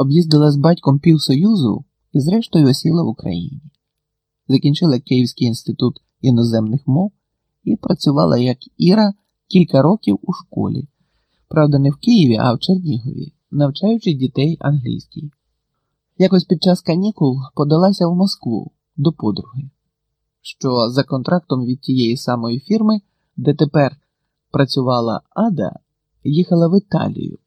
об'їздила з батьком півсоюзу і, зрештою, осіла в Україні. Закінчила Київський інститут іноземних мов і працювала як Іра кілька років у школі. Правда, не в Києві, а в Чернігові, навчаючи дітей англійській. Якось під час канікул подалася в Москву до подруги, що за контрактом від тієї самої фірми, де тепер працювала Ада, їхала в Італію.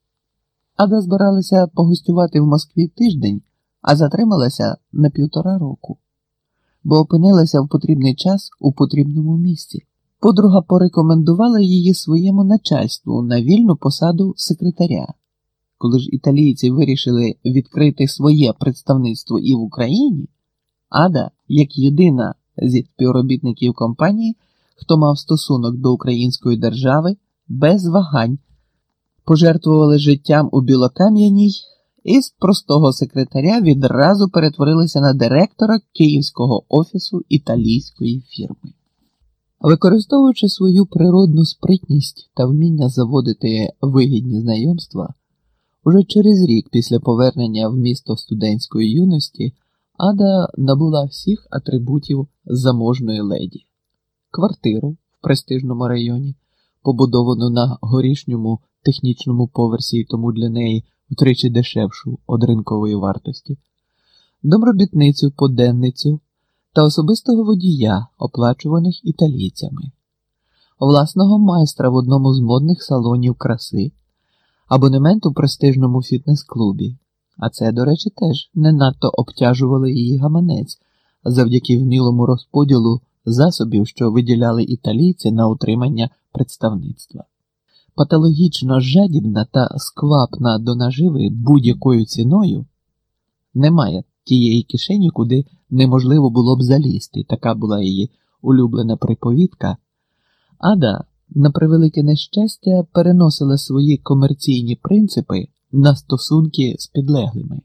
Ада збиралася погостювати в Москві тиждень, а затрималася на півтора року, бо опинилася в потрібний час у потрібному місці. Подруга порекомендувала її своєму начальству на вільну посаду секретаря. Коли ж італійці вирішили відкрити своє представництво і в Україні, Ада, як єдина зі співробітників компанії, хто мав стосунок до української держави, без вагань пожертвували життям у Білокам'яній і з простого секретаря відразу перетворилися на директора Київського офісу італійської фірми. Використовуючи свою природну спритність та вміння заводити вигідні знайомства, уже через рік після повернення в місто студентської юності Ада набула всіх атрибутів заможної леді, квартиру в престижному районі, побудовану на горішньому технічному поверсі і тому для неї втричі дешевшу од ринкової вартості, домробітницю, поденницю та особистого водія, оплачуваних італійцями, власного майстра в одному з модних салонів краси, абонемент у престижному фітнес-клубі. А це, до речі, теж не надто обтяжувало її гаманець. Завдяки вмілому розподілу засобів, що виділяли італійці на утримання представництва. Патологічно жадібна та сквапна до наживи будь-якою ціною немає тієї кишені, куди неможливо було б залізти, така була її улюблена приповідка. Ада, на превелике нещастя, переносила свої комерційні принципи на стосунки з підлеглими.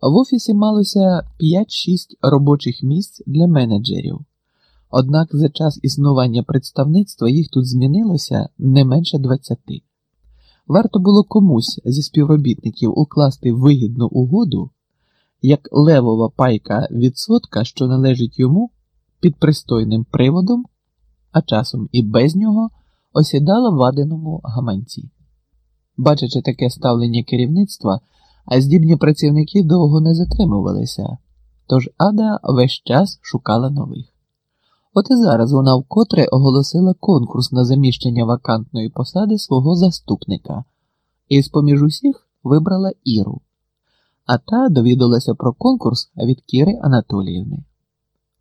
В офісі малося 5-6 робочих місць для менеджерів. Однак за час існування представництва їх тут змінилося не менше 20. Варто було комусь зі співробітників укласти вигідну угоду, як левова пайка відсотка, що належить йому під пристойним приводом, а часом і без нього осідала в аденому гаманці. Бачачи таке ставлення керівництва, а здібні працівники довго не затримувалися, тож Ада весь час шукала нових. От і зараз вона вкотре оголосила конкурс на заміщення вакантної посади свого заступника і з поміж усіх вибрала Іру, а та довідалася про конкурс від Кіри Анатоліївни.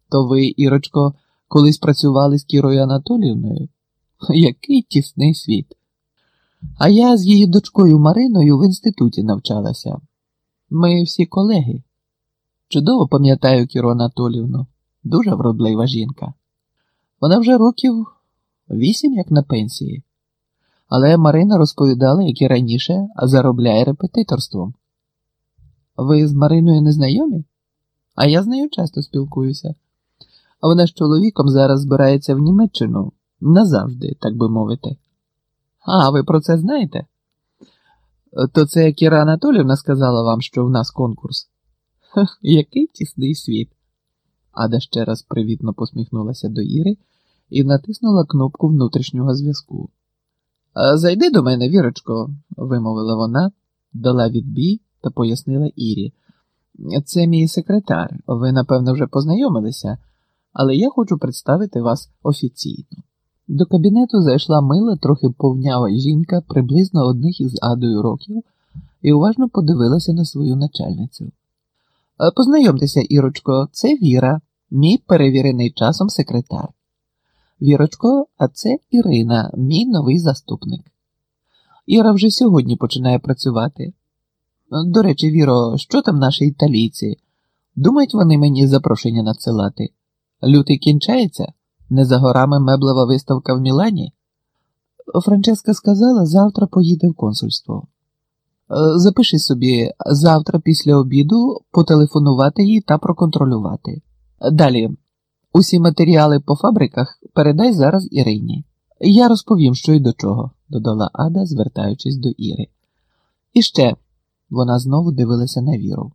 То ви, Ірочко, колись працювали з Кірою Анатоліївною? Який тісний світ! А я з її дочкою Мариною в інституті навчалася. Ми всі колеги. Чудово пам'ятаю Кіру Анатоліївну, дуже вродлива жінка. Вона вже років вісім, як на пенсії, але Марина розповідала, як і раніше, заробляє репетиторством. Ви з Мариною не знайомі? А я з нею часто спілкуюся. А вона з чоловіком зараз збирається в Німеччину назавжди, так би мовити. А, ви про це знаєте? То це Кіра Анатолівна сказала вам, що в нас конкурс. Ха, який тісний світ. Ада ще раз привітно посміхнулася до Іри і натиснула кнопку внутрішнього зв'язку. Зайди до мене, Вірочко, вимовила вона, дала відбій та пояснила Ірі. Це мій секретар. Ви, напевно, вже познайомилися, але я хочу представити вас офіційно. До кабінету зайшла мила, трохи повнява жінка приблизно одних із адою років і уважно подивилася на свою начальницю. Познайомтеся, Ірочко, це Віра, мій перевірений часом секретар. Вірочко, а це Ірина, мій новий заступник. Іра вже сьогодні починає працювати. До речі, Віро, що там наші італійці? Думають вони мені запрошення надсилати? Лютий кінчається? Не за горами меблева виставка в Мілані? Франческа сказала, завтра поїде в консульство. Запиши собі завтра після обіду потелефонувати їй та проконтролювати. Далі, усі матеріали по фабриках передай зараз Ірині. Я розповім, що й до чого, додала Ада, звертаючись до Іри. І ще Вона знову дивилася на віру.